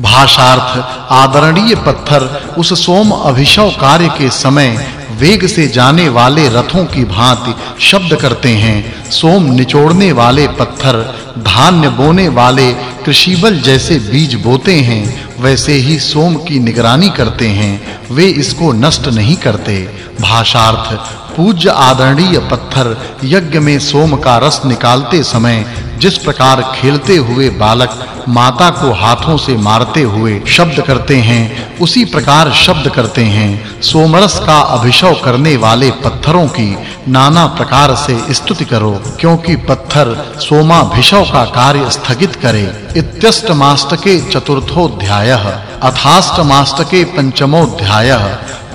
भाषार्थ, आदरणीय पत्थर, उस सोम अभिषव कार्य के समय वेग से जाने वाले रथों की भांति शब्द करते हैं। सोम निचोड़ने वाले पत्थर, धान्य बोने वाले कृषिबल जैसे बीज बोते हैं, वैसे ही सोम की निगरानी करते हैं, वे इसको नष्ट नहीं करते। भाषार्थ, पूज्य आदरणीय पत्थर, यज्ञ में सोम का रस निकालते समय जिस प्रकार खेलते हुए बालक माता को हाथों से मारते हुए शब्द करते हैं, उसी प्रकार शब्द करते हैं। सोमरस का अभिषेक करने वाले पत्थरों की नाना प्रकार से स्तुति करो, क्योंकि पत्थर सोमाभिषेक का कार्य स्थगित करे। इत्यष्टमाष्टके चतुर्थोध्यायः, अथाष्टमाष्टके पंचमोध्यायः,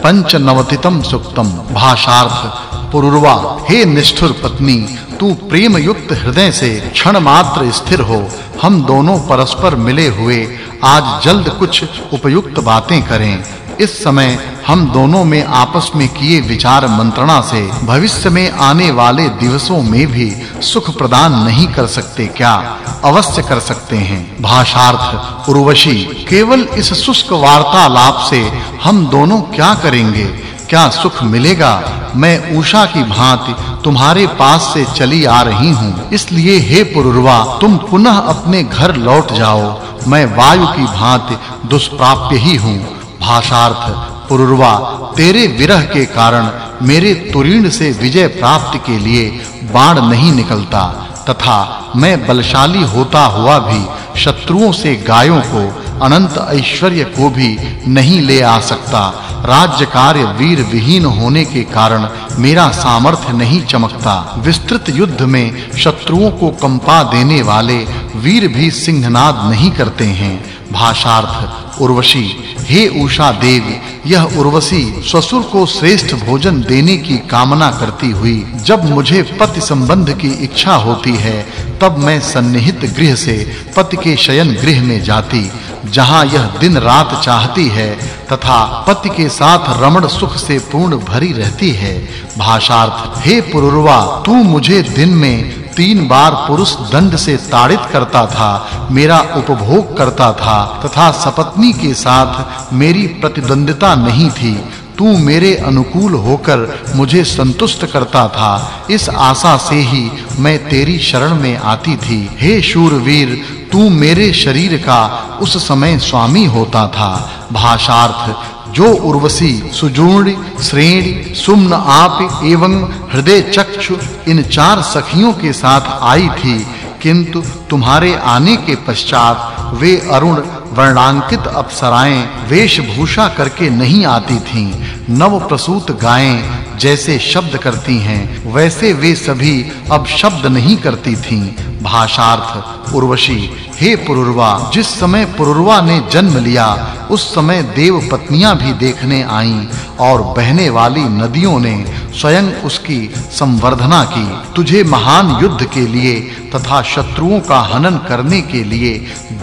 पंचनवतितम सुक्तम भाषार्थ, पुरुर्वा, हे निष्ठुर पत्नी तू प्रेम युक्त हृदय से क्षण मात्र स्थिर हो। हम दोनों परस्पर मिले हुए आज जल्द कुछ उपयुक्त बातें करें। इस समय हम दोनों में आपस में किए विचार मंत्रणा से भविष्य में आने वाले दिवसों में भी सुख प्रदान नहीं कर सकते क्या? अवश्य कर सकते हैं। भाषार्थ, उर्वशी, केवल इस शुष्क वार्तालाप से हम दोनों क्या करेंगे? क्या सुख मिलेगा? मैं उषा की भांति तुम्हारे पास से चली आ रही हूँ। इसलिए हे पुरुरवा, तुम पुनः अपने घर लौट जाओ। मैं वायु की भांति दुष्प्राप्य ही हूँ। भाषार्थ, पुरुरवा, तेरे विरह के कारण मेरे तुरीण से विजय प्राप्त के लिए बाण नहीं निकलता। तथा मैं बलशाली होता हुआ भी शत्रुओं से गायों को, अनंत ऐश्वर्य को भी नहीं ले आ सकता। राज्य कार्य वीर विहीन होने के कारण मेरा सामर्थ्य नहीं चमकता। विस्तृत युद्ध में शत्रुओं को कंपा देने वाले वीर भी सिंहनाद नहीं करते हैं। भाषार्थ उर्वशी। हे उषा देवी, यह उर्वशी ससुर को श्रेष्ठ भोजन देने की कामना करती हुई, जब मुझे पति संबंध की इच्छा होती है, तब मैं सन्निहित गृह से पति के शयन गृह में जाती, जहाँ यह दिन रात चाहती है, तथा पति के साथ रमण सुख से पूर्ण भरी रहती है। भाषार्थ, हे पुरुरवा, तू मुझे दिन में तीन बार पुरुष दंड से ताड़ित करता था, मेरा उपभोग करता था, तथा सपत्नी के साथ मेरी प्रतिद्वंदिता नहीं थी। तू मेरे अनुकूल होकर मुझे संतुष्ट करता था। इस आशा से ही मैं तेरी शरण में आती थी। हे शूरवीर, तू मेरे शरीर का उस समय स्वामी होता था। भाषार्थ जो उर्वशी सुजूर्ण श्रेणी, सुम्न, आप, एवं हृदय चक्षु, इन चार सखियों के साथ आई थी, किंतु तुम्हारे आने के पश्चात वे अरुण वर्णांकित अप्सराएँ वेशभूषा करके नहीं आती थीं, नव प्रसूत गायें जैसे शब्द करती हैं, वैसे वे सभी अब शब्द नहीं करती थीं भाषार्थ उर्वशी। हे पुरुरवा, जिस समय पुरुरवा ने जन्म लिया, उस समय देव पत्नियाँ भी देखने आईं और बहने वाली नदियों ने स्वयं उसकी संवर्धना की। तुझे महान युद्ध के लिए तथा शत्रुओं का हनन करने के लिए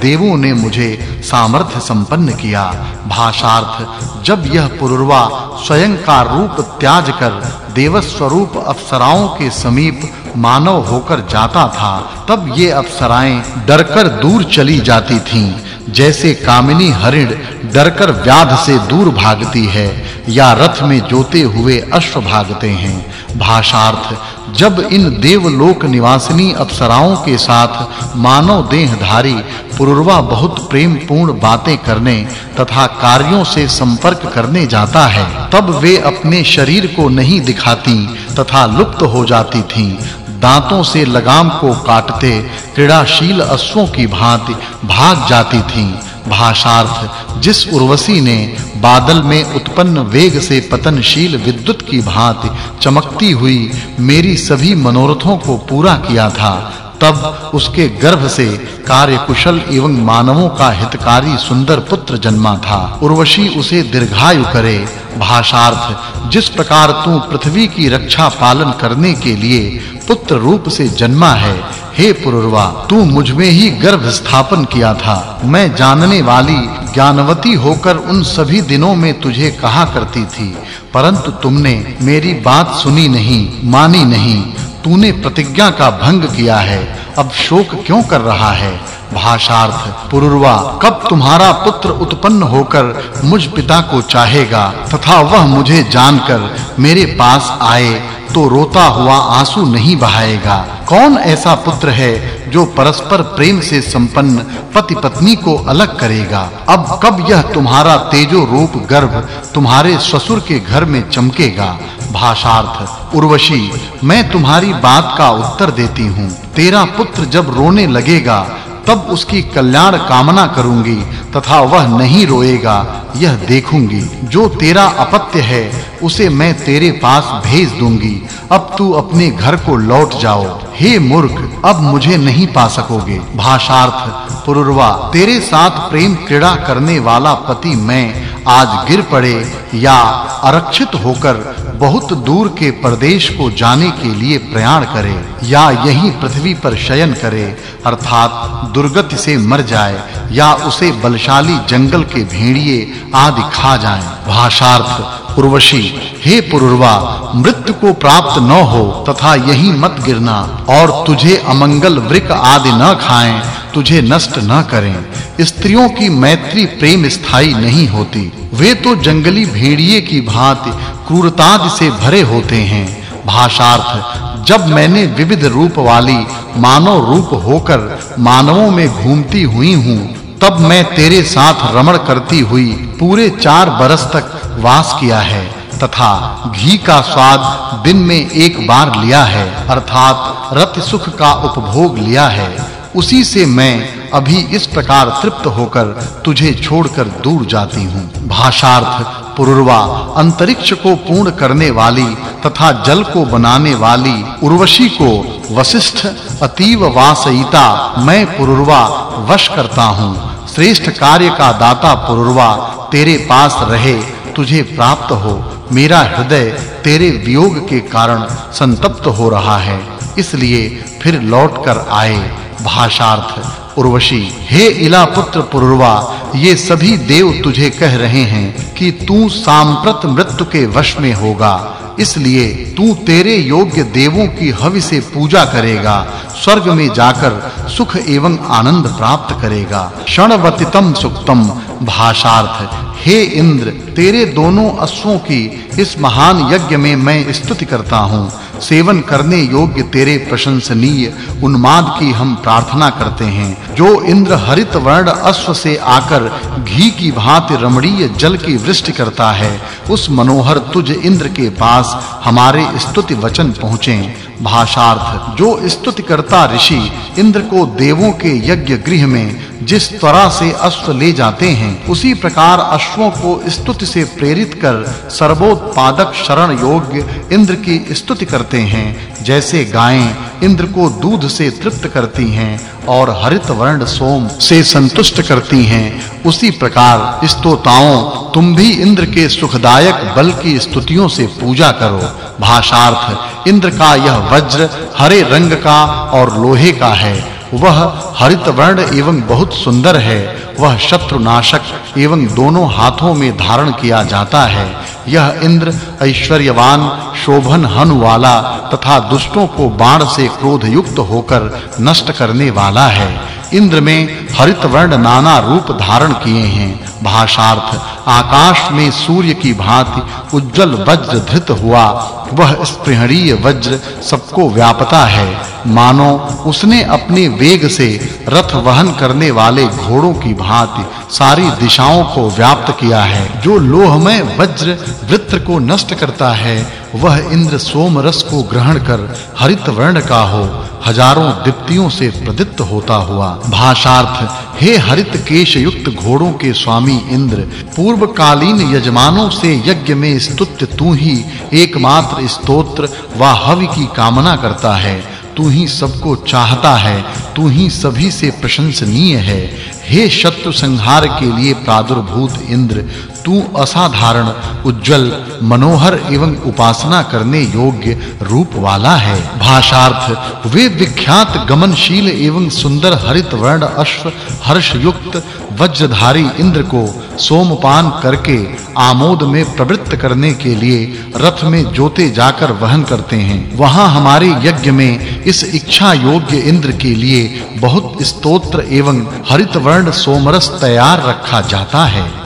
देवों ने मुझे सामर्थ्य संपन्न किया। भाषार्थ, जब यह पुरुरवा स्वयं का रूप त्याज कर देव स्वरूप अप्सराओं के समीप मानव होकर जाता था, तब ये अप्सराएँ डरकर दूर चली जाती थीं। जैसे कामिनी हरिण डरकर व्याध से दूर भागती है, या रथ में जोते हुए अश्व भागते हैं। भाषार्थ, जब इन देवलोक निवासिनी अप्सराओं के साथ मानव देहधारी पुरुरवा बहुत प्रेम पूर्ण बातें करने तथा कार्यों से संपर्क करने जाता है, तब वे अपने शरीर को नहीं दिखाती तथा लुप्त हो जाती थीं। दांतों से लगाम को काटते, क्रीड़ाशील अश्वों की भांति भाग जाती थीं। भाषार्थ, जिस उर्वशी ने बादल में उत्पन्न वेग से पतनशील विद्युत की भांति चमकती हुई मेरी सभी मनोरथों को पूरा किया था, तब उसके गर्भ से कार्यकुशल एवं मानवों का हितकारी सुंदर पुत्र जन्मा था। उर्वशी उसे दीर्घायु करे। भाषार्थ, जिस प्रकार तू पृथ्वी की रक्षा पालन करने के लिए पुत्र रूप से जन्मा है। हे पुरुरवा, तू मुझमें ही गर्भ स्थापन किया था। मैं जानने वाली ज्ञानवती होकर उन सभी दिनों में तुझे कहा करती थी। परंतु तुमने मेरी बात सुनी नहीं, मानी नहीं। तूने प्रतिज्ञा का भंग किया है। अब शोक क्यों कर रहा है? भाषार्थ, पुरुरवा, कब तुम्हारा पुत्र उत्पन्न होकर मुझ पिता को चाहेगा? तथा वह मुझे जानकर मेरे पास आए तो रोता हुआ आँसू नहीं बहाएगा। कौन ऐसा पुत्र है जो परस्पर प्रेम से संपन्न पति पत्नी को अलग करेगा? अब कब यह तुम्हारा तेजो रूप गर्भ तुम्हारे ससुर के घर में चमकेगा? भाषार्थ, उर्वशी, मैं तुम्हारी बात का उत्तर देती हूँ। तेरा पुत्र जब रोने लगेगा तब उसकी कल्याण कामना करूँगी, तथा वह नहीं रोएगा, यह देखूँगी। जो तेरा अपत्य है, उसे मैं तेरे पास भेज दूँगी। अब तू अपने घर को लौट जाओ। हे मूर्ख, अब मुझे नहीं पा सकोगे। भाषार्थ, पुरुरवा, तेरे साथ प्रेम क्रीड़ा करने वाला पति मैं आज गिर पड़े या आरक्षित होकर बहुत दूर के प्रदेश को जाने के लिए प्रयाण करे या यहीं पृथ्वी पर शयन करे, अर्थात दुर्गति से मर जाए या उसे बलशाली जंगल के भेड़िए आदि खा जाएँ। भाषार्थ, उर्वशी, हे पुरुरवा, मृत्यु को प्राप्त न हो तथा यहीं मत गिरना और तुझे अमंगल वृक आदि न खाएँ तुझे नष्ट न करें। स्त्रियों की मैत्री प्रेम स्थायी नहीं होती। वे तो जंगली भेड़िए की भांति क्रूरता से भरे होते हैं। भाषार्थ, जब मैंने विविध रूप वाली मानव रूप होकर मानवों में घूमती हुई हूँ, तब मैं तेरे साथ रमण करती हुई पूरे चार बरस तक वास किया है, तथा घी का स्वाद दिन में एक बार लिया है, अर्थात रति सुख का उपभोग लिया है। उसी से मैं अभी इस प्रकार तृप्त होकर तुझे छोड़कर दूर जाती हूँ। भाषार्थ, पुरुरवा, अंतरिक्ष को पूर्ण करने वाली तथा जल को बनाने वाली उर्वशी को वशिष्ठ, अतीव वासयिता मैं पुरुरवा वश करता हूँ। श्रेष्ठ कार्य का दाता पुरुरवा, तेरे पास रहे, तुझे प्राप्त हो। मेरा हृदय तेरे वियोग के कारण संतप्त हो रहा है, इसलिए फिर लौटकर आए। भाषार्थ, उर्वशी, हे इला पुत्र पुरुरवा, ये सभी देव तुझे कह रहे हैं कि तू सांप्रत मृत्यु के वश में होगा। इसलिए तू तेरे योग्य देवों की हवि से पूजा करेगा, स्वर्ग में जाकर सुख एवं आनंद प्राप्त करेगा। क्षणवतितम सुक्तम, भाषार्थ, हे इंद्र, तेरे दोनों अश्वों की इस महान यज्ञ में मैं स्तुति करता हूँ। सेवन करने योग्य तेरे प्रशंसनीय उन्माद की हम प्रार्थना करते हैं। जो इंद्र हरित वर्ण अश्व से आकर घी की भांति रमणीय जल की वृष्टि करता है, उस मनोहर तुझ इंद्र के पास हमारे स्तुति वचन पहुँचे। भाषार्थ, जो स्तुति करता ऋषि, इंद्र को देवों के यज्ञ गृह में जिस तरह से अश्व ले जाते हैं, उसी प्रकार अश्वों को स्तुति से प्रेरित कर सर्वोत्पादक शरण योग्य इंद्र की स्तुति करते हैं। जैसे गायें इंद्र को दूध से तृप्त करती हैं और हरित वर्ण सोम से संतुष्ट करती हैं। उसी प्रकार स्तोताओं, तुम भी इंद्र के सुखदायक बल की स्तुतियों से पूजा करो। भाषार्थ, इंद्र का यह वज्र हरे रंग का और लोहे का है। वह हरित वर्ण एवं बहुत सुंदर है। वह शत्रुनाशक एवं दोनों हाथों में धारण किया जाता है। यह इंद्र, ऐश्वर्यवान, शोभन हन वाला तथा दुष्टों को बाण से क्रोध युक्त होकर नष्ट करने वाला है। इंद्र में हरित वर्ण नाना रूप धारण किए हैं। भाषार्थ आकाश में सूर्य की भांति उज्जवल वज्र धृत हुआ। वह स्पृहणीय वज्र सबको व्यापता है। मानो उसने अपने वेग से रथ वहन करने वाले घोड़ों की भांति सारी दिशाओं को व्याप्त किया है। जो लोहमय वज्र वृत्र को नष्ट करता है, वह इंद्र सोम रस को ग्रहण कर हरित वर्ण का हो। हज़ारों दीप्तियों से प्रदीप्त होता हुआ। भाषार्थ, हे हरित केश युक्त घोड़ों के स्वामी इंद्र पूर्व कालीन यजमानों से यज्ञ में स्तुत्य तू ही एकमात्र स्तोत्र व हवि की कामना करता है। तू ही सबको चाहता है। तू ही सभी से प्रशंसनीय है। हे शत्रु संहार के लिए प्रादुर्भूत इंद्र, तू असाधारण, उज्जवल, मनोहर एवं उपासना करने योग्य रूप वाला है। भाषार्थ वे विख्यात गमनशील एवं सुंदर हरित वर्ण अश्व हर्ष युक्त वज्रधारी इंद्र को सोमपान करके आमोद में प्रवृत्त करने के लिए रथ में जोते जाकर वहन करते हैं। वहाँ हमारे यज्ञ में इस इच्छा योग्य इंद्र के लिए बहुत स्तोत्र एवं हरित वर्ण सोमरस तैयार रखा जाता है।